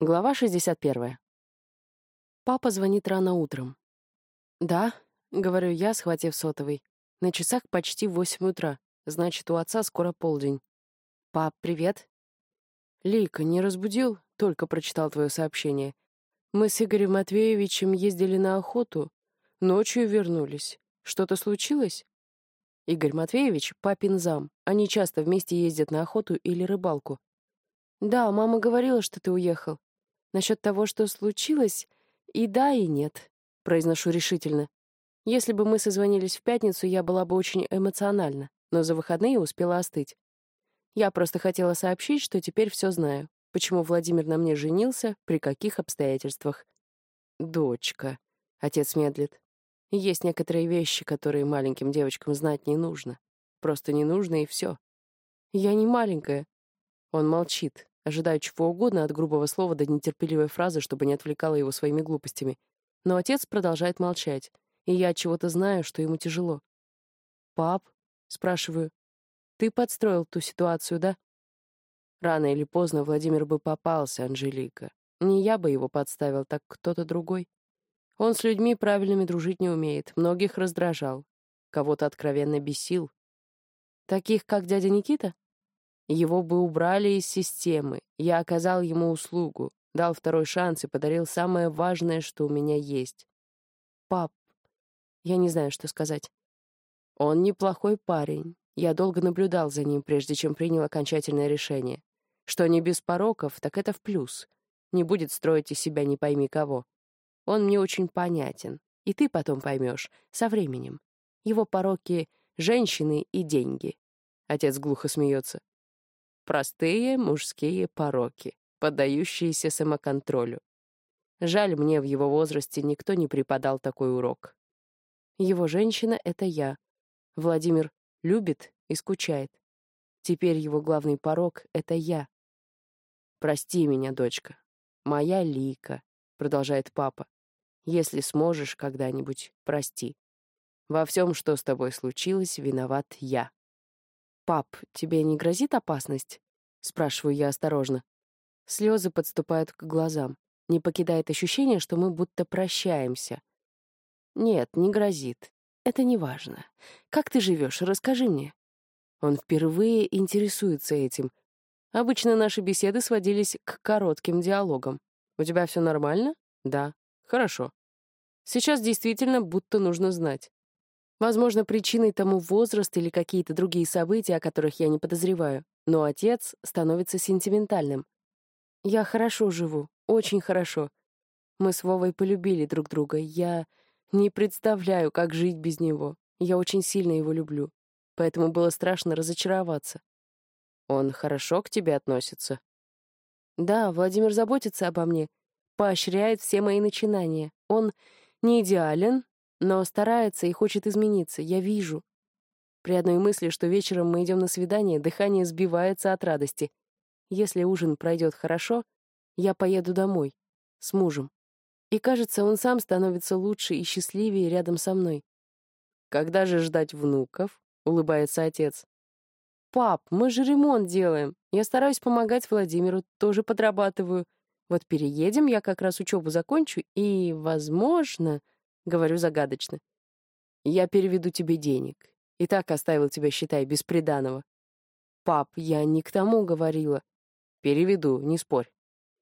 Глава 61. Папа звонит рано утром. «Да», — говорю я, схватив сотовый. На часах почти восемь утра, значит, у отца скоро полдень. «Пап, привет». «Лика, не разбудил? Только прочитал твое сообщение. Мы с Игорем Матвеевичем ездили на охоту. Ночью вернулись. Что-то случилось?» Игорь Матвеевич — папин зам. Они часто вместе ездят на охоту или рыбалку. «Да, мама говорила, что ты уехал. Насчет того, что случилось, и да, и нет», — произношу решительно. Если бы мы созвонились в пятницу, я была бы очень эмоциональна, но за выходные успела остыть. Я просто хотела сообщить, что теперь все знаю, почему Владимир на мне женился, при каких обстоятельствах. «Дочка», — отец медлит, — «есть некоторые вещи, которые маленьким девочкам знать не нужно. Просто не нужно, и все. Я не маленькая». Он молчит, ожидая чего угодно от грубого слова до нетерпеливой фразы, чтобы не отвлекала его своими глупостями. Но отец продолжает молчать, и я от чего-то знаю, что ему тяжело. «Пап?» — спрашиваю. «Ты подстроил ту ситуацию, да?» Рано или поздно Владимир бы попался, Анжелика. Не я бы его подставил, так кто-то другой. Он с людьми правильными дружить не умеет, многих раздражал, кого-то откровенно бесил. Таких, как дядя Никита? Его бы убрали из системы. Я оказал ему услугу, дал второй шанс и подарил самое важное, что у меня есть. Пап, я не знаю, что сказать. Он неплохой парень. Я долго наблюдал за ним, прежде чем принял окончательное решение. Что не без пороков, так это в плюс. Не будет строить из себя не пойми кого. Он мне очень понятен. И ты потом поймешь, со временем. Его пороки — женщины и деньги. Отец глухо смеется. Простые мужские пороки, поддающиеся самоконтролю. Жаль, мне в его возрасте никто не преподал такой урок. Его женщина — это я. Владимир любит и скучает. Теперь его главный порок — это я. «Прости меня, дочка. Моя Лика», — продолжает папа. «Если сможешь когда-нибудь, прости. Во всем, что с тобой случилось, виноват я». «Пап, тебе не грозит опасность?» — спрашиваю я осторожно. Слезы подступают к глазам. Не покидает ощущение, что мы будто прощаемся. «Нет, не грозит. Это не важно. Как ты живешь? Расскажи мне». Он впервые интересуется этим. Обычно наши беседы сводились к коротким диалогам. «У тебя все нормально?» «Да». «Хорошо». Сейчас действительно будто нужно знать. Возможно, причиной тому возраст или какие-то другие события, о которых я не подозреваю. Но отец становится сентиментальным. Я хорошо живу, очень хорошо. Мы с Вовой полюбили друг друга. Я не представляю, как жить без него. Я очень сильно его люблю. Поэтому было страшно разочароваться. Он хорошо к тебе относится? Да, Владимир заботится обо мне, поощряет все мои начинания. Он не идеален, но старается и хочет измениться, я вижу. При одной мысли, что вечером мы идем на свидание, дыхание сбивается от радости. Если ужин пройдет хорошо, я поеду домой, с мужем. И кажется, он сам становится лучше и счастливее рядом со мной. «Когда же ждать внуков?» — улыбается отец. «Пап, мы же ремонт делаем. Я стараюсь помогать Владимиру, тоже подрабатываю. Вот переедем, я как раз учебу закончу, и, возможно...» — говорю загадочно. «Я переведу тебе денег. И так оставил тебя, считай, без приданого». «Пап, я не к тому говорила». «Переведу, не спорь.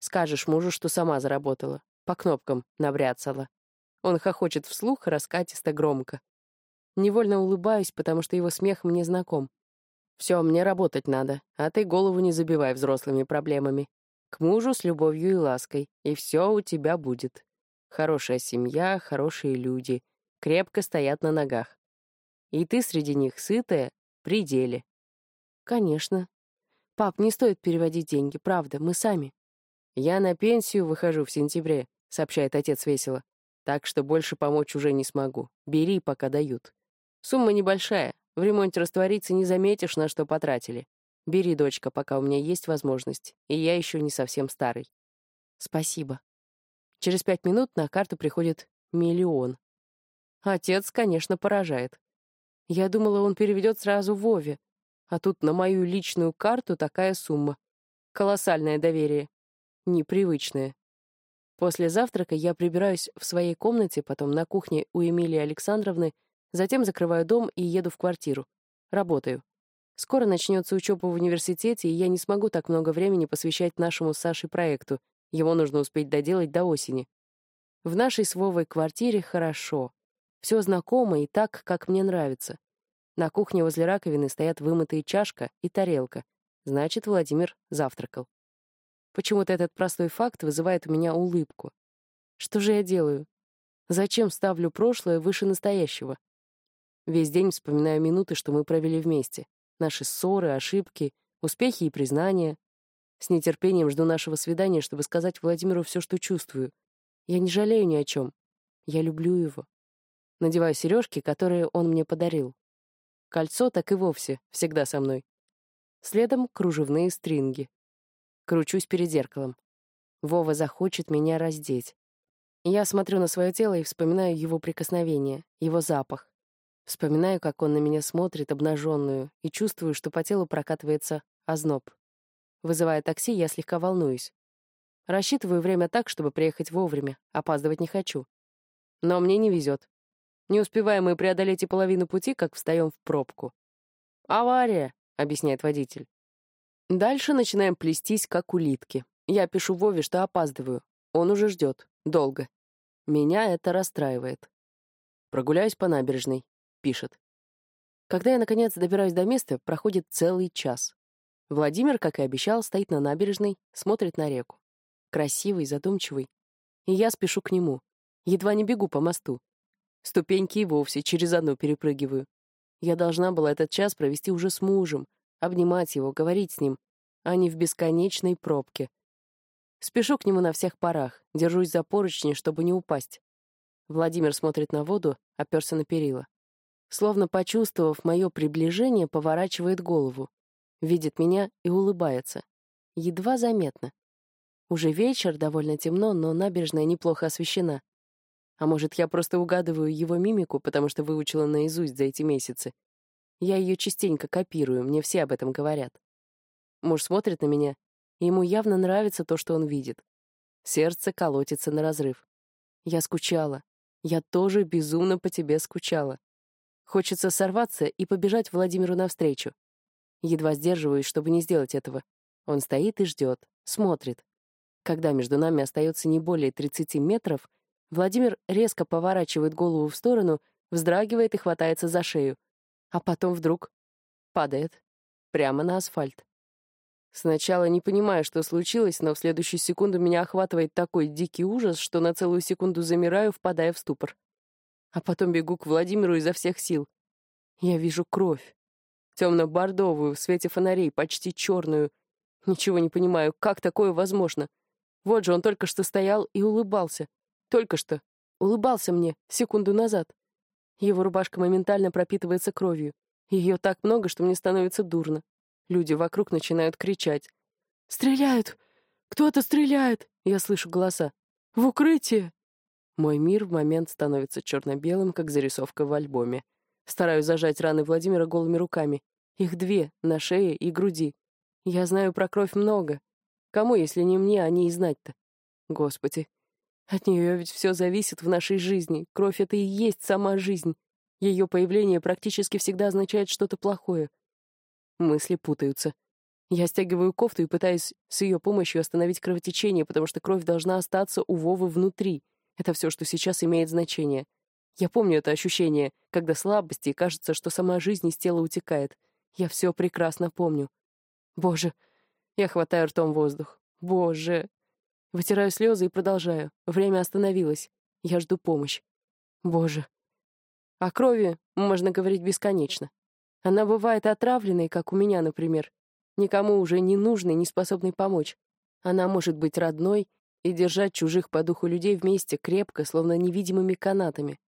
Скажешь мужу, что сама заработала. По кнопкам набряцала». Он хохочет вслух, раскатисто громко. Невольно улыбаюсь, потому что его смех мне знаком. «Все, мне работать надо, а ты голову не забивай взрослыми проблемами. К мужу с любовью и лаской, и все у тебя будет». Хорошая семья, хорошие люди, крепко стоят на ногах. И ты среди них сытая, при деле. Конечно. Пап, не стоит переводить деньги, правда, мы сами. Я на пенсию выхожу в сентябре, сообщает отец весело. Так что больше помочь уже не смогу. Бери, пока дают. Сумма небольшая. В ремонте раствориться не заметишь, на что потратили. Бери, дочка, пока у меня есть возможность, и я еще не совсем старый. Спасибо. Через пять минут на карту приходит миллион. Отец, конечно, поражает. Я думала, он переведет сразу Вове, а тут на мою личную карту такая сумма. Колоссальное доверие. непривычное. После завтрака я прибираюсь в своей комнате, потом на кухне у Эмилии Александровны, затем закрываю дом и еду в квартиру. Работаю. Скоро начнется учеба в университете, и я не смогу так много времени посвящать нашему с Сашей проекту. Его нужно успеть доделать до осени. В нашей с Вовой квартире хорошо. Все знакомо и так, как мне нравится. На кухне возле раковины стоят вымытые чашка и тарелка. Значит, Владимир завтракал. Почему-то этот простой факт вызывает у меня улыбку. Что же я делаю? Зачем ставлю прошлое выше настоящего? Весь день вспоминаю минуты, что мы провели вместе. Наши ссоры, ошибки, успехи и признания. С нетерпением жду нашего свидания, чтобы сказать Владимиру все, что чувствую. Я не жалею ни о чем. Я люблю его. Надеваю сережки, которые он мне подарил. Кольцо так и вовсе всегда со мной. Следом кружевные стринги. Кручусь перед зеркалом. Вова захочет меня раздеть. Я смотрю на свое тело и вспоминаю его прикосновение, его запах. Вспоминаю, как он на меня смотрит, обнаженную, и чувствую, что по телу прокатывается озноб. Вызывая такси, я слегка волнуюсь. Рассчитываю время так, чтобы приехать вовремя, опаздывать не хочу. Но мне не везет. Не успеваем мы преодолеть и половину пути, как встаем в пробку. «Авария», — объясняет водитель. Дальше начинаем плестись, как улитки. Я пишу Вове, что опаздываю. Он уже ждет. Долго. Меня это расстраивает. Прогуляюсь по набережной. Пишет. Когда я, наконец, добираюсь до места, проходит целый час. Владимир, как и обещал, стоит на набережной, смотрит на реку. Красивый, задумчивый. И я спешу к нему. Едва не бегу по мосту. Ступеньки и вовсе через одну перепрыгиваю. Я должна была этот час провести уже с мужем, обнимать его, говорить с ним, а не в бесконечной пробке. Спешу к нему на всех парах, держусь за поручни, чтобы не упасть. Владимир смотрит на воду, оперся на перила. Словно почувствовав мое приближение, поворачивает голову, видит меня и улыбается. Едва заметно. Уже вечер, довольно темно, но набережная неплохо освещена. А может, я просто угадываю его мимику, потому что выучила наизусть за эти месяцы. Я ее частенько копирую, мне все об этом говорят. Муж смотрит на меня, и ему явно нравится то, что он видит. Сердце колотится на разрыв. Я скучала. Я тоже безумно по тебе скучала. Хочется сорваться и побежать Владимиру навстречу. Едва сдерживаюсь, чтобы не сделать этого. Он стоит и ждет, смотрит. Когда между нами остается не более 30 метров, Владимир резко поворачивает голову в сторону, вздрагивает и хватается за шею а потом вдруг падает прямо на асфальт. Сначала не понимаю, что случилось, но в следующую секунду меня охватывает такой дикий ужас, что на целую секунду замираю, впадая в ступор. А потом бегу к Владимиру изо всех сил. Я вижу кровь. Темно-бордовую, в свете фонарей, почти черную. Ничего не понимаю, как такое возможно? Вот же он только что стоял и улыбался. Только что. Улыбался мне секунду назад. Его рубашка моментально пропитывается кровью. Ее так много, что мне становится дурно. Люди вокруг начинают кричать. «Стреляют! Кто-то стреляет!» Я слышу голоса. «В укрытие!» Мой мир в момент становится черно-белым, как зарисовка в альбоме. Стараюсь зажать раны Владимира голыми руками. Их две, на шее и груди. Я знаю про кровь много. Кому, если не мне, о ней знать-то? Господи, от нее ведь все зависит в нашей жизни. Кровь — это и есть сама жизнь. Ее появление практически всегда означает что-то плохое. Мысли путаются. Я стягиваю кофту и пытаюсь с ее помощью остановить кровотечение, потому что кровь должна остаться у Вовы внутри. Это все, что сейчас имеет значение. Я помню это ощущение, когда слабости, и кажется, что сама жизнь из тела утекает. Я все прекрасно помню. Боже, я хватаю ртом воздух. Боже, Вытираю слезы и продолжаю. Время остановилось. Я жду помощь. Боже. О крови можно говорить бесконечно. Она бывает отравленной, как у меня, например. Никому уже не нужной, не способной помочь. Она может быть родной и держать чужих по духу людей вместе крепко, словно невидимыми канатами.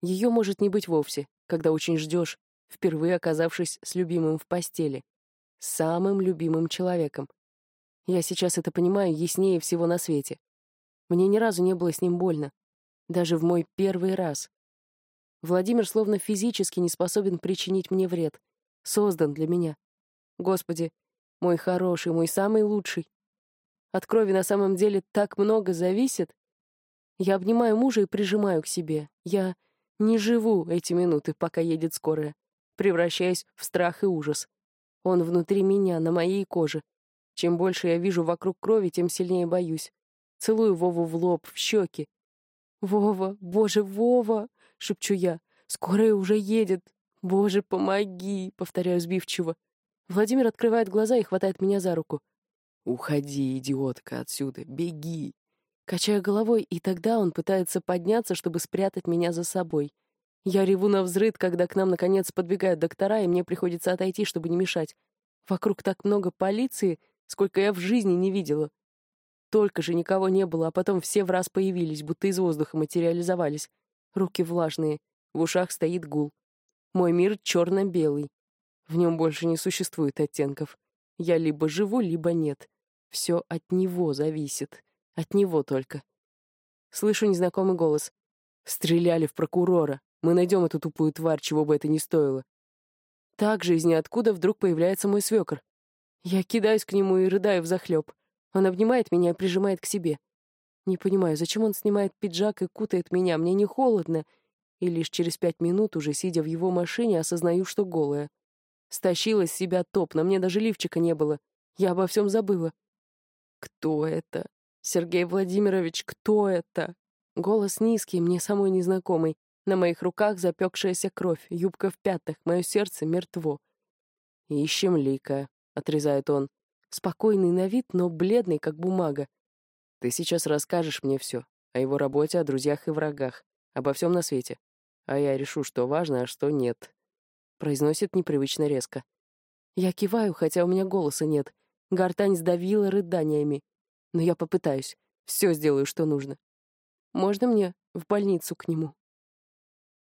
Ее может не быть вовсе, когда очень ждешь, впервые оказавшись с любимым в постели. Самым любимым человеком. Я сейчас это понимаю яснее всего на свете. Мне ни разу не было с ним больно. Даже в мой первый раз. Владимир словно физически не способен причинить мне вред. Создан для меня. Господи, мой хороший, мой самый лучший. От крови на самом деле так много зависит. Я обнимаю мужа и прижимаю к себе. Я не живу эти минуты, пока едет скорая. Превращаясь в страх и ужас. Он внутри меня, на моей коже. Чем больше я вижу вокруг крови, тем сильнее боюсь. Целую Вову в лоб, в щеки. «Вова, боже, Вова!» — шепчу я. «Скорая уже едет! Боже, помоги!» — повторяю сбивчиво. Владимир открывает глаза и хватает меня за руку. «Уходи, идиотка, отсюда, беги!» Качаю головой, и тогда он пытается подняться, чтобы спрятать меня за собой. Я реву на взрыд, когда к нам наконец подбегают доктора, и мне приходится отойти, чтобы не мешать. Вокруг так много полиции, сколько я в жизни не видела. Только же никого не было, а потом все в раз появились, будто из воздуха материализовались. Руки влажные, в ушах стоит гул. Мой мир черно-белый. В нем больше не существует оттенков. Я либо живу, либо нет. Все от него зависит. От него только. Слышу незнакомый голос. Стреляли в прокурора. Мы найдем эту тупую тварь, чего бы это ни стоило. Так же из ниоткуда вдруг появляется мой свекор. Я кидаюсь к нему и рыдаю взахлеб. Он обнимает меня и прижимает к себе. Не понимаю, зачем он снимает пиджак и кутает меня, мне не холодно. И лишь через пять минут, уже сидя в его машине, осознаю, что голая. Стащила с себя топ, на мне даже лифчика не было. Я обо всем забыла. «Кто это? Сергей Владимирович, кто это?» Голос низкий, мне самой незнакомый. На моих руках запекшаяся кровь, юбка в пятах, мое сердце мертво. «Ищем Лика», — отрезает он. Спокойный на вид, но бледный, как бумага. Ты сейчас расскажешь мне все. О его работе, о друзьях и врагах. Обо всем на свете. А я решу, что важно, а что нет. Произносит непривычно резко. Я киваю, хотя у меня голоса нет. Гортань сдавила рыданиями. Но я попытаюсь. Все сделаю, что нужно. Можно мне в больницу к нему?